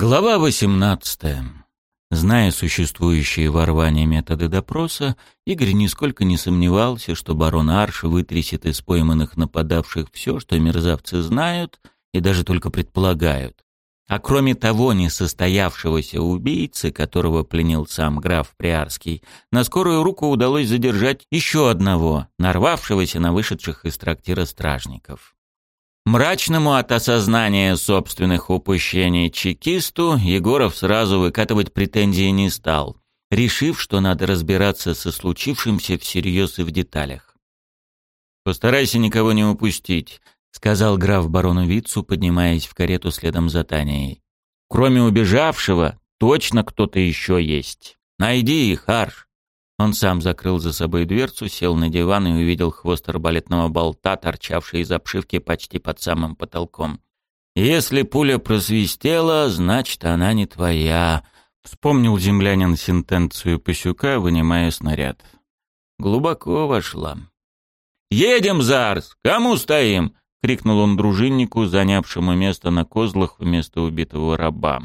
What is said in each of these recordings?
Глава 18. Зная существующие ворвания методы допроса, Игорь нисколько не сомневался, что барон Арш вытрясет из пойманных нападавших все, что мерзавцы знают и даже только предполагают. А кроме того несостоявшегося убийцы, которого пленил сам граф Приарский, на скорую руку удалось задержать еще одного, нарвавшегося на вышедших из трактира стражников. Мрачному от осознания собственных упущений чекисту Егоров сразу выкатывать претензии не стал, решив, что надо разбираться со случившимся всерьез и в деталях. «Постарайся никого не упустить», — сказал граф барону Вицу, поднимаясь в карету следом за Таней. «Кроме убежавшего, точно кто-то еще есть. Найди их, Арш». Он сам закрыл за собой дверцу, сел на диван и увидел хвост арбалетного болта, торчавший из обшивки почти под самым потолком. «Если пуля просвистела, значит, она не твоя», — вспомнил землянин сентенцию Пасюка, вынимая снаряд. Глубоко вошла. «Едем, Зарс! Кому стоим?» — крикнул он дружиннику, занявшему место на козлах вместо убитого раба.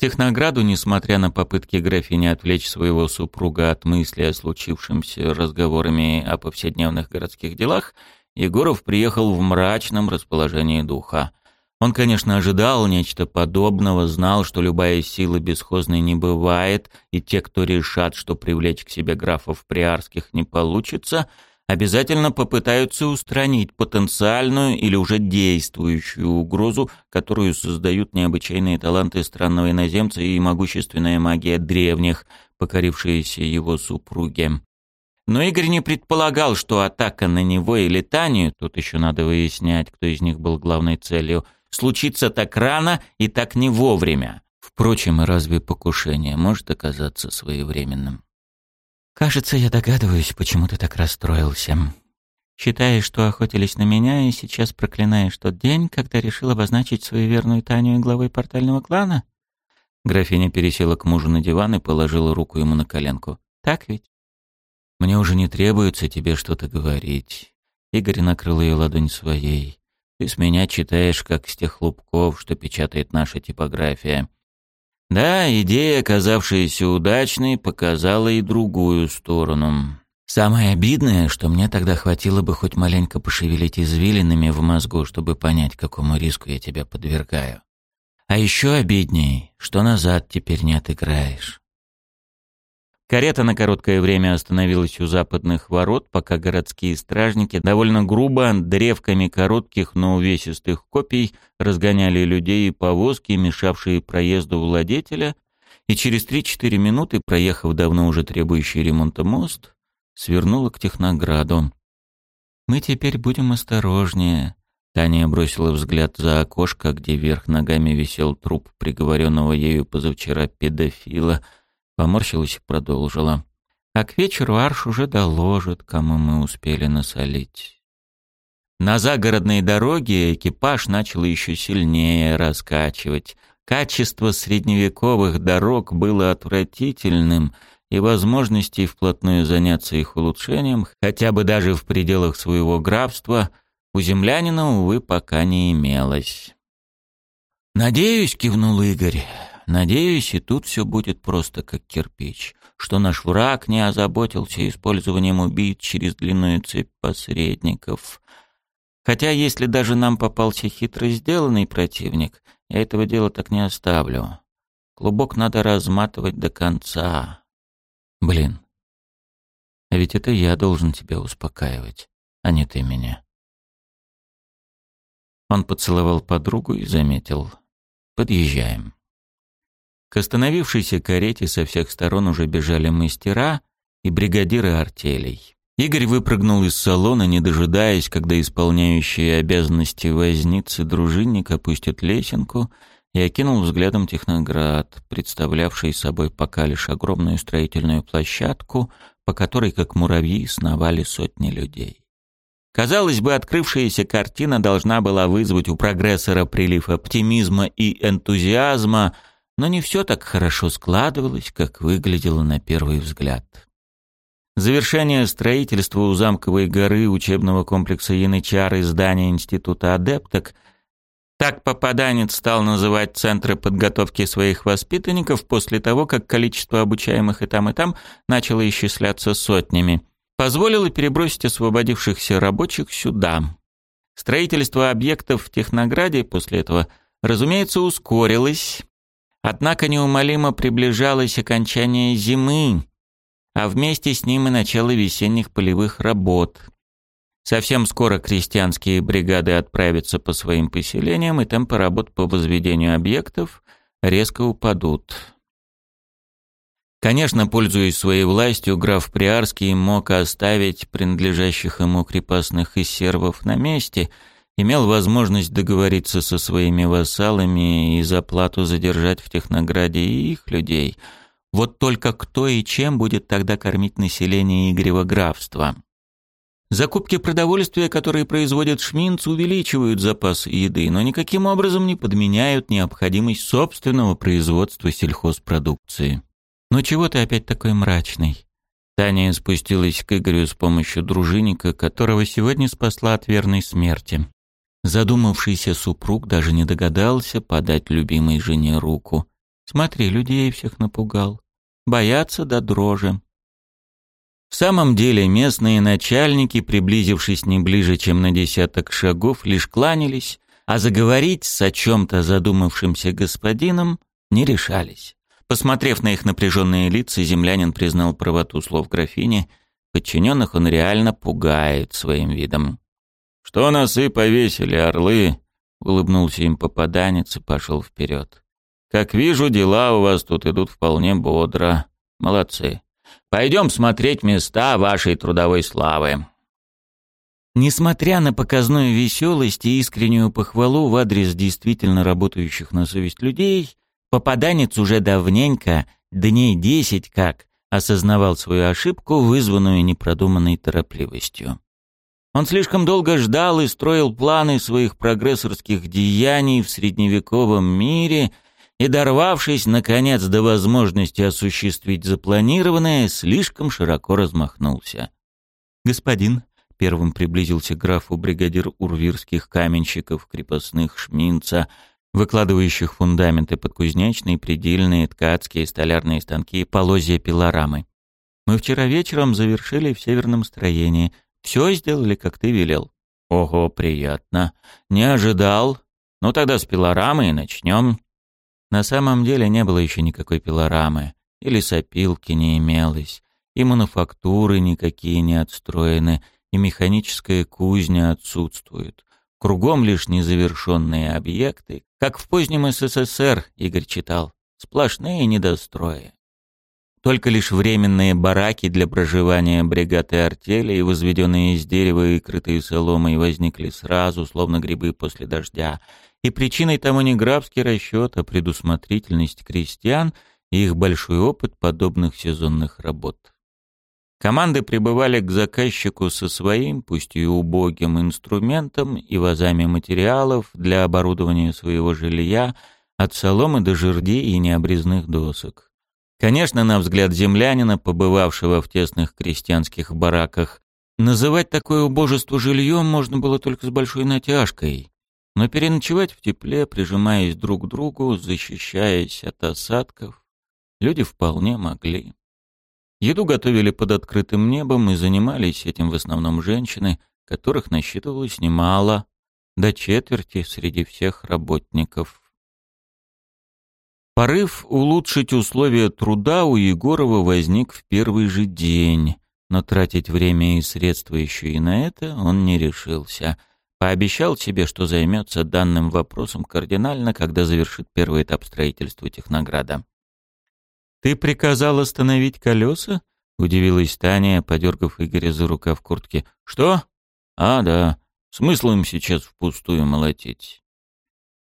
В Технограду, несмотря на попытки графини отвлечь своего супруга от мысли о случившемся разговорами о повседневных городских делах, Егоров приехал в мрачном расположении духа. Он, конечно, ожидал нечто подобного, знал, что любая сила бесхозной не бывает, и те, кто решат, что привлечь к себе графов приарских не получится – обязательно попытаются устранить потенциальную или уже действующую угрозу, которую создают необычайные таланты странного иноземца и могущественная магия древних, покорившиеся его супруге. Но Игорь не предполагал, что атака на него или Таню, тут еще надо выяснять, кто из них был главной целью, случится так рано и так не вовремя. Впрочем, разве покушение может оказаться своевременным? Кажется, я догадываюсь, почему ты так расстроился. Считаешь, что охотились на меня, и сейчас проклинаешь тот день, когда решил обозначить свою верную Таню главой портального клана? Графиня пересела к мужу на диван и положила руку ему на коленку. Так ведь? Мне уже не требуется тебе что-то говорить. Игорь накрыл ее ладонь своей. Ты с меня читаешь, как с тех лубков, что печатает наша типография. Да, идея, оказавшаяся удачной, показала и другую сторону. Самое обидное, что мне тогда хватило бы хоть маленько пошевелить извилинами в мозгу, чтобы понять, какому риску я тебя подвергаю. А еще обидней, что назад теперь не отыграешь. Карета, на короткое время остановилась у западных ворот, пока городские стражники довольно грубо, древками коротких, но увесистых копий, разгоняли людей и повозки, мешавшие проезду владетеля, и через 3-4 минуты, проехав давно уже требующий ремонта мост, свернула к Технограду. «Мы теперь будем осторожнее», — Таня бросила взгляд за окошко, где вверх ногами висел труп приговоренного ею позавчера педофила — Поморщилась и продолжила. А к вечеру Арш уже доложит, кому мы успели насолить. На загородной дороге экипаж начал еще сильнее раскачивать. Качество средневековых дорог было отвратительным, и возможностей вплотную заняться их улучшением, хотя бы даже в пределах своего графства, у землянина, увы, пока не имелось. «Надеюсь», — кивнул Игорь, Надеюсь, и тут все будет просто как кирпич, что наш враг не озаботился использованием убийц через длинную цепь посредников. Хотя, если даже нам попался хитро сделанный противник, я этого дела так не оставлю. Клубок надо разматывать до конца. Блин. А ведь это я должен тебя успокаивать, а не ты меня. Он поцеловал подругу и заметил. Подъезжаем. К остановившейся карете со всех сторон уже бежали мастера и бригадиры артелей. Игорь выпрыгнул из салона, не дожидаясь, когда исполняющие обязанности возницы дружинник опустят лесенку, и окинул взглядом Техноград, представлявший собой пока лишь огромную строительную площадку, по которой, как муравьи, сновали сотни людей. Казалось бы, открывшаяся картина должна была вызвать у прогрессора прилив оптимизма и энтузиазма – но не все так хорошо складывалось, как выглядело на первый взгляд. Завершение строительства у замковой горы учебного комплекса Янычары и здания Института адепток так попаданец стал называть центры подготовки своих воспитанников после того, как количество обучаемых и там, и там начало исчисляться сотнями. Позволило перебросить освободившихся рабочих сюда. Строительство объектов в Технограде после этого, разумеется, ускорилось, Однако неумолимо приближалось окончание зимы, а вместе с ним и начало весенних полевых работ. Совсем скоро крестьянские бригады отправятся по своим поселениям, и темпы работ по возведению объектов резко упадут. Конечно, пользуясь своей властью, граф Приарский мог оставить принадлежащих ему крепостных и сервов на месте – имел возможность договориться со своими вассалами и за плату задержать в Технограде их людей. Вот только кто и чем будет тогда кормить население Игорева графства? Закупки продовольствия, которые производит Шминц, увеличивают запас еды, но никаким образом не подменяют необходимость собственного производства сельхозпродукции. «Ну чего ты опять такой мрачный?» Таня спустилась к Игорю с помощью дружинника, которого сегодня спасла от верной смерти. Задумавшийся супруг даже не догадался подать любимой жене руку. Смотри, людей всех напугал. Боятся до да дрожи. В самом деле местные начальники, приблизившись не ближе, чем на десяток шагов, лишь кланялись, а заговорить с о чем-то задумавшимся господином не решались. Посмотрев на их напряженные лица, землянин признал правоту слов графини. Подчиненных он реально пугает своим видом. «Что носы повесили, орлы?» — улыбнулся им попаданец и пошел вперед. «Как вижу, дела у вас тут идут вполне бодро. Молодцы. Пойдем смотреть места вашей трудовой славы». Несмотря на показную веселость и искреннюю похвалу в адрес действительно работающих на совесть людей, попаданец уже давненько, дней десять как, осознавал свою ошибку, вызванную непродуманной торопливостью. Он слишком долго ждал и строил планы своих прогрессорских деяний в средневековом мире и, дорвавшись, наконец, до возможности осуществить запланированное, слишком широко размахнулся. «Господин», — первым приблизился графу бригадир урвирских каменщиков, крепостных шминца, выкладывающих фундаменты под кузнечные, предельные, ткацкие, столярные станки, и полозья пилорамы. «Мы вчера вечером завершили в северном строении», все сделали, как ты велел». «Ого, приятно. Не ожидал. Ну тогда с пилорамы и начнем». На самом деле не было еще никакой пилорамы. И лесопилки не имелось, и мануфактуры никакие не отстроены, и механическая кузня отсутствует. Кругом лишь незавершенные объекты, как в позднем СССР, Игорь читал, сплошные недострои. Только лишь временные бараки для проживания бригады артели и возведенные из дерева и крытые соломой, возникли сразу, словно грибы после дождя. И причиной тому не грабский расчет, а предусмотрительность крестьян и их большой опыт подобных сезонных работ. Команды прибывали к заказчику со своим, пусть и убогим, инструментом и вазами материалов для оборудования своего жилья, от соломы до жердей и необрезных досок. Конечно, на взгляд землянина, побывавшего в тесных крестьянских бараках, называть такое убожество жильем можно было только с большой натяжкой. Но переночевать в тепле, прижимаясь друг к другу, защищаясь от осадков, люди вполне могли. Еду готовили под открытым небом и занимались этим в основном женщины, которых насчитывалось немало, до четверти среди всех работников. Порыв улучшить условия труда у Егорова возник в первый же день, но тратить время и средства еще и на это он не решился. Пообещал себе, что займется данным вопросом кардинально, когда завершит первый этап строительства Технограда. «Ты приказал остановить колеса?» — удивилась Таня, подергав Игоря за рукав куртки. «Что? А, да. Смысл им сейчас впустую молотить?»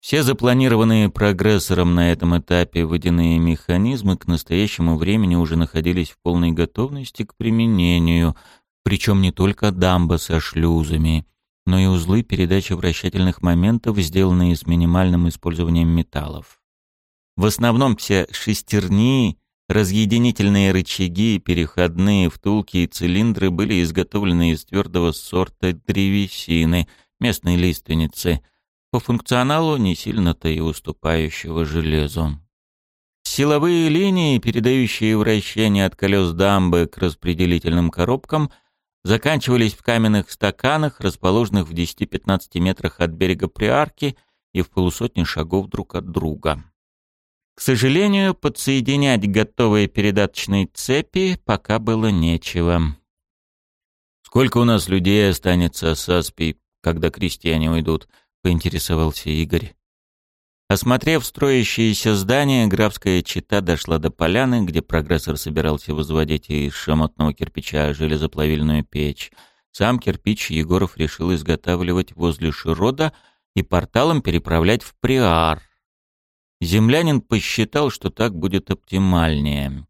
Все запланированные прогрессором на этом этапе водяные механизмы к настоящему времени уже находились в полной готовности к применению, причем не только дамба со шлюзами, но и узлы передачи вращательных моментов, сделанные с минимальным использованием металлов. В основном все шестерни, разъединительные рычаги, переходные втулки и цилиндры были изготовлены из твердого сорта древесины, местной лиственницы – по функционалу не сильно-то и уступающего железу. Силовые линии, передающие вращение от колес дамбы к распределительным коробкам, заканчивались в каменных стаканах, расположенных в 10-15 метрах от берега приарки и в полусотне шагов друг от друга. К сожалению, подсоединять готовые передаточные цепи пока было нечего. «Сколько у нас людей останется, Саспи, когда крестьяне уйдут?» поинтересовался Игорь. Осмотрев строящееся здание, графская чита дошла до поляны, где прогрессор собирался возводить из шамотного кирпича железоплавильную печь. Сам кирпич Егоров решил изготавливать возле Широда и порталом переправлять в Приар. Землянин посчитал, что так будет оптимальнее.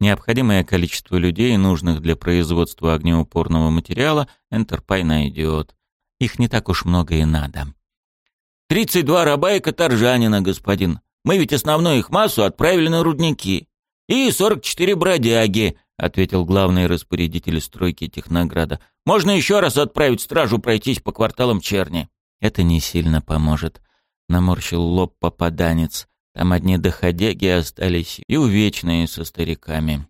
Необходимое количество людей, нужных для производства огнеупорного материала, Энтерпай найдет. Их не так уж много и надо. Тридцать два раба и каторжанина, господин. Мы ведь основную их массу отправили на рудники. И сорок четыре бродяги, ответил главный распорядитель стройки Технограда. Можно еще раз отправить стражу пройтись по кварталам Черни. Это не сильно поможет, наморщил лоб попаданец. Там одни доходяги остались и увечные со стариками.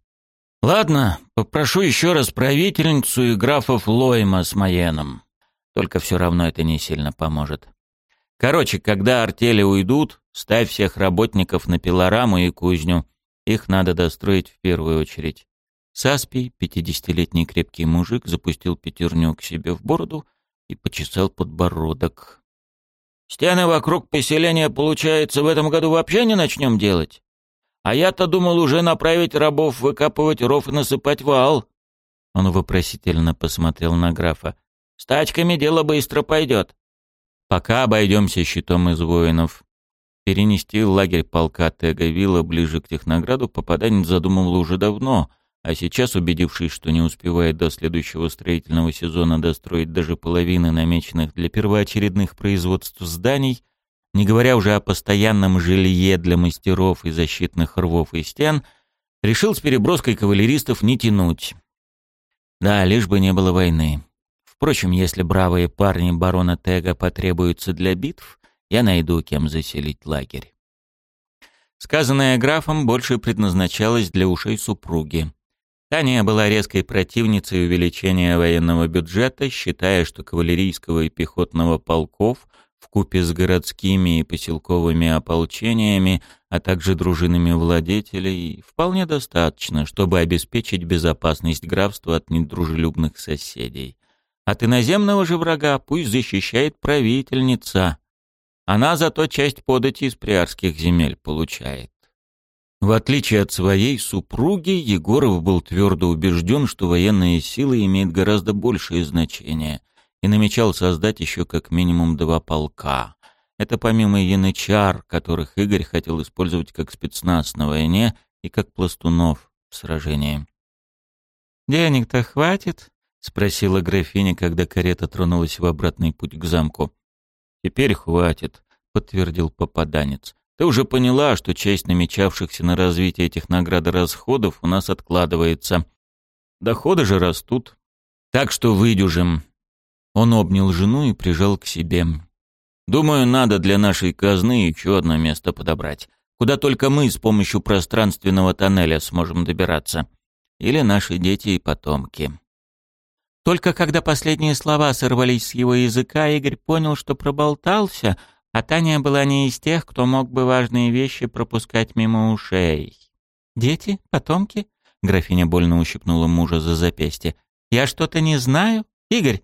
Ладно, попрошу еще раз правительницу и графов Лойма с Маеном. Только все равно это не сильно поможет. Короче, когда артели уйдут, ставь всех работников на пилораму и кузню. Их надо достроить в первую очередь. Саспий, пятидесятилетний крепкий мужик, запустил пятерню к себе в бороду и почесал подбородок. «Стены вокруг поселения, получается, в этом году вообще не начнем делать? А я-то думал уже направить рабов выкапывать ров и насыпать вал». Он вопросительно посмотрел на графа. «С тачками дело быстро пойдет. Пока обойдемся щитом из воинов. Перенести лагерь полка Теговила ближе к Технограду попаданец задумывал уже давно, а сейчас, убедившись, что не успевает до следующего строительного сезона достроить даже половины намеченных для первоочередных производств зданий, не говоря уже о постоянном жилье для мастеров и защитных рвов и стен, решил с переброской кавалеристов не тянуть. Да, лишь бы не было войны. Впрочем, если бравые парни барона Тега потребуются для битв, я найду, кем заселить лагерь. Сказанное графом больше предназначалось для ушей супруги. Таня была резкой противницей увеличения военного бюджета, считая, что кавалерийского и пехотного полков в купе с городскими и поселковыми ополчениями, а также дружинами владетелей, вполне достаточно, чтобы обеспечить безопасность графства от недружелюбных соседей. А от иноземного же врага пусть защищает правительница. Она зато часть подати из приарских земель получает. В отличие от своей супруги, Егоров был твердо убежден, что военные силы имеют гораздо большее значение, и намечал создать еще как минимум два полка. Это помимо янычар, которых Игорь хотел использовать как спецназ на войне и как пластунов в сражении. «Денег-то хватит?» спросила графиня, когда карета тронулась в обратный путь к замку. «Теперь хватит», — подтвердил попаданец. «Ты уже поняла, что часть намечавшихся на развитие этих наград расходов у нас откладывается. Доходы же растут. Так что выдюжим». Он обнял жену и прижал к себе. «Думаю, надо для нашей казны еще одно место подобрать, куда только мы с помощью пространственного тоннеля сможем добираться. Или наши дети и потомки». Только когда последние слова сорвались с его языка, Игорь понял, что проболтался, а Таня была не из тех, кто мог бы важные вещи пропускать мимо ушей. «Дети? Потомки?» — графиня больно ущипнула мужа за запястье. «Я что-то не знаю? Игорь,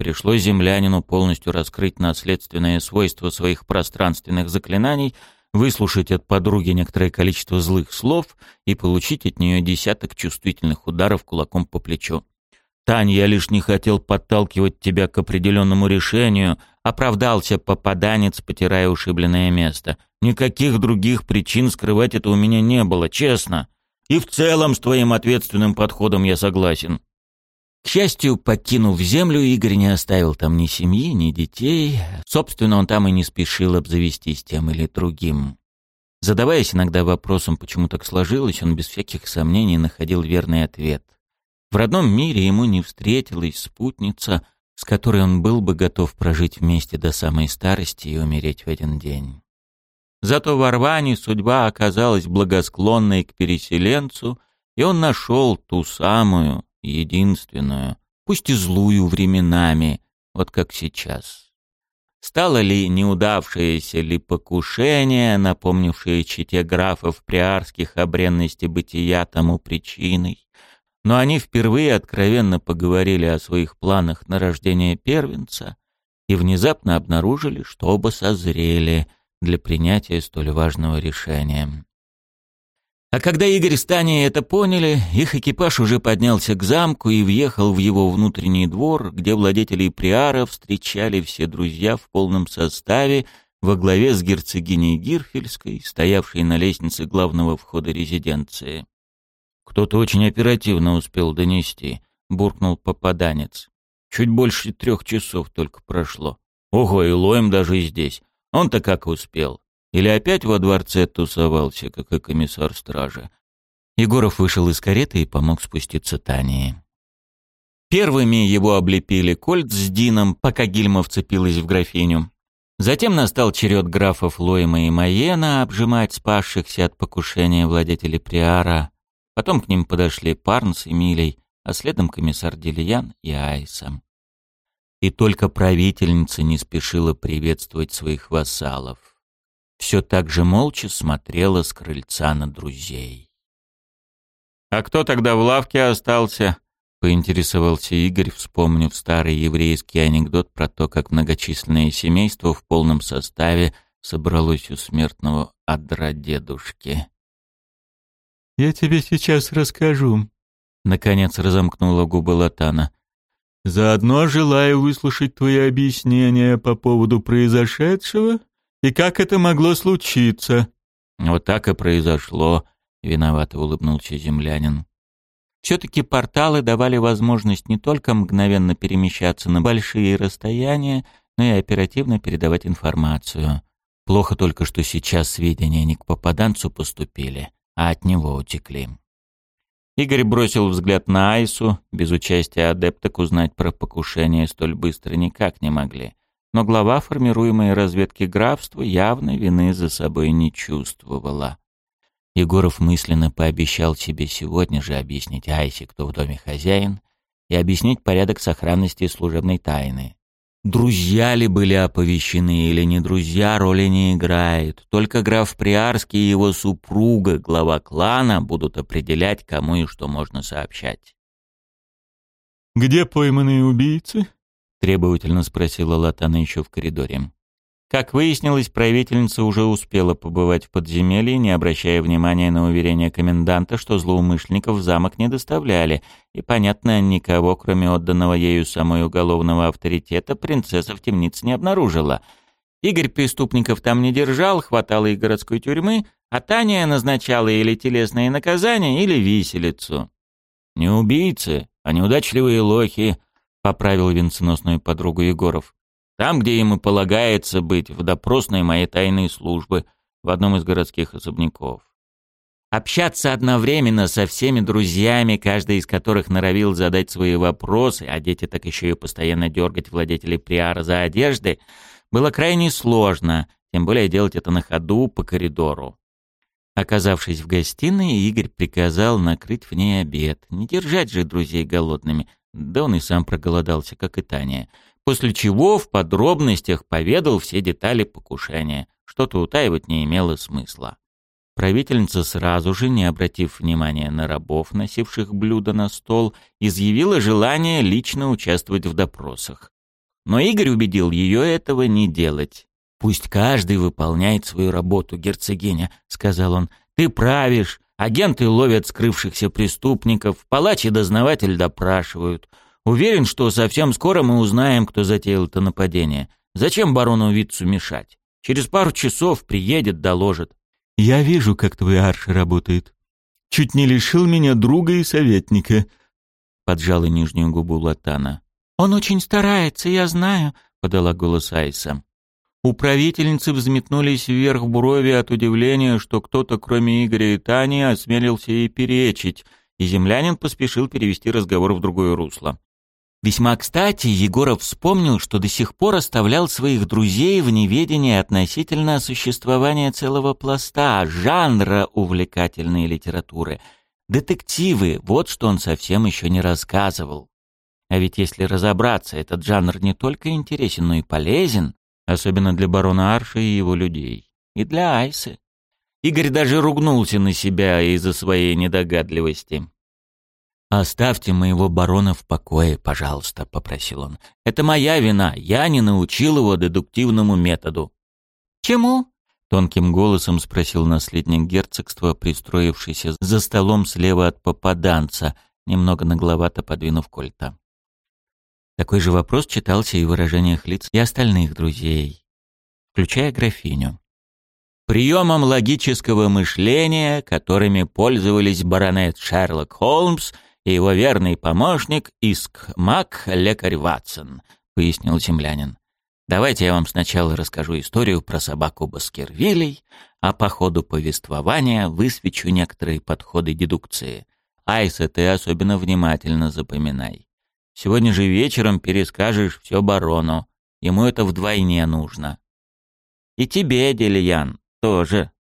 Пришлось землянину полностью раскрыть наследственные свойства своих пространственных заклинаний, выслушать от подруги некоторое количество злых слов и получить от нее десяток чувствительных ударов кулаком по плечу. Тань, я лишь не хотел подталкивать тебя к определенному решению, оправдался попаданец, потирая ушибленное место. Никаких других причин скрывать это у меня не было, честно. И в целом с твоим ответственным подходом я согласен. К счастью, покинув землю, Игорь не оставил там ни семьи, ни детей. Собственно, он там и не спешил обзавестись тем или другим. Задаваясь иногда вопросом, почему так сложилось, он без всяких сомнений находил верный ответ — в родном мире ему не встретилась спутница, с которой он был бы готов прожить вместе до самой старости и умереть в один день. Зато в Орване судьба оказалась благосклонной к переселенцу, и он нашел ту самую, единственную, пусть и злую временами, вот как сейчас. Стало ли неудавшееся ли покушение, напомнившее чите графов приарских о бытия тому причиной? но они впервые откровенно поговорили о своих планах на рождение первенца и внезапно обнаружили, что оба созрели для принятия столь важного решения. А когда Игорь с Таней это поняли, их экипаж уже поднялся к замку и въехал в его внутренний двор, где владетелей Приара встречали все друзья в полном составе во главе с герцогиней Гирфельской, стоявшей на лестнице главного входа резиденции. Кто-то очень оперативно успел донести, буркнул попаданец. Чуть больше трех часов только прошло. Ого, и лоем даже здесь. Он-то как успел. Или опять во дворце тусовался, как и комиссар стражи. Егоров вышел из кареты и помог спуститься Тании. Первыми его облепили Кольт с Дином, пока Гильма вцепилась в графиню. Затем настал черед графов Лойма и Майена обжимать спасшихся от покушения владетелей Приара. Потом к ним подошли Парн с Эмилией, а следом комиссар Делиян и Айсом. И только правительница не спешила приветствовать своих вассалов. Все так же молча смотрела с крыльца на друзей. «А кто тогда в лавке остался?» — поинтересовался Игорь, вспомнив старый еврейский анекдот про то, как многочисленное семейство в полном составе собралось у смертного адра дедушки. Я тебе сейчас расскажу», — наконец разомкнула губы Латана. «Заодно желаю выслушать твои объяснения по поводу произошедшего и как это могло случиться». «Вот так и произошло», — виновато улыбнулся землянин. Все-таки порталы давали возможность не только мгновенно перемещаться на большие расстояния, но и оперативно передавать информацию. Плохо только, что сейчас сведения не к попаданцу поступили, от него утекли. Игорь бросил взгляд на Айсу. Без участия адепток узнать про покушение столь быстро никак не могли. Но глава формируемой разведки графства явно вины за собой не чувствовала. Егоров мысленно пообещал себе сегодня же объяснить Айсе, кто в доме хозяин, и объяснить порядок сохранности служебной тайны. Друзья ли были оповещены или не друзья роли не играет. Только граф Приарский и его супруга, глава клана, будут определять, кому и что можно сообщать. «Где пойманные убийцы?» — требовательно спросила Латана еще в коридоре. Как выяснилось, правительница уже успела побывать в подземелье, не обращая внимания на уверение коменданта, что злоумышленников в замок не доставляли, и, понятно, никого, кроме отданного ею самой уголовного авторитета, принцесса в темнице не обнаружила. Игорь преступников там не держал, хватало и городской тюрьмы, а Таня назначала или телесные наказания, или виселицу. «Не убийцы, а неудачливые лохи», — поправил венценосную подругу Егоров. Там, где им и полагается быть, в допросной моей тайной службы в одном из городских особняков. Общаться одновременно со всеми друзьями, каждый из которых норовил задать свои вопросы, а дети так еще и постоянно дергать владетелей приара за одежды, было крайне сложно, тем более делать это на ходу по коридору. Оказавшись в гостиной, Игорь приказал накрыть в ней обед. Не держать же друзей голодными, да он и сам проголодался, как и Таня — после чего в подробностях поведал все детали покушения, что-то утаивать не имело смысла. Правительница, сразу же, не обратив внимания на рабов, носивших блюда на стол, изъявила желание лично участвовать в допросах. Но Игорь убедил ее этого не делать. «Пусть каждый выполняет свою работу, герцогиня», — сказал он. «Ты правишь, агенты ловят скрывшихся преступников, палач и дознаватель допрашивают». Уверен, что совсем скоро мы узнаем, кто затеял это нападение. Зачем барону Витцу мешать? Через пару часов приедет, доложит. Я вижу, как твой Арш работает. Чуть не лишил меня друга и советника. Поджала нижнюю губу Латана. Он очень старается, я знаю, подала голос Айса. У правительницы взметнулись вверх брови от удивления, что кто-то, кроме Игоря и Тани, осмелился ей перечить, и землянин поспешил перевести разговор в другое русло. Весьма кстати, Егоров вспомнил, что до сих пор оставлял своих друзей в неведении относительно существования целого пласта, жанра увлекательной литературы. Детективы — вот что он совсем еще не рассказывал. А ведь если разобраться, этот жанр не только интересен, но и полезен, особенно для барона Арши и его людей, и для Айсы. Игорь даже ругнулся на себя из-за своей недогадливости. «Оставьте моего барона в покое, пожалуйста», — попросил он. «Это моя вина. Я не научил его дедуктивному методу». «Чему?» — тонким голосом спросил наследник герцогства, пристроившийся за столом слева от попаданца, немного нагловато подвинув кольта. Такой же вопрос читался и в выражениях лиц и остальных друзей, включая графиню. Приемом логического мышления, которыми пользовались баронет Шерлок Холмс — и его верный помощник Иск Мак, лекарь Ватсон», — пояснил землянин. «Давайте я вам сначала расскажу историю про собаку Баскервилей, а по ходу повествования высвечу некоторые подходы дедукции. Айса, ты особенно внимательно запоминай. Сегодня же вечером перескажешь все барону. Ему это вдвойне нужно. И тебе, Делиян, тоже».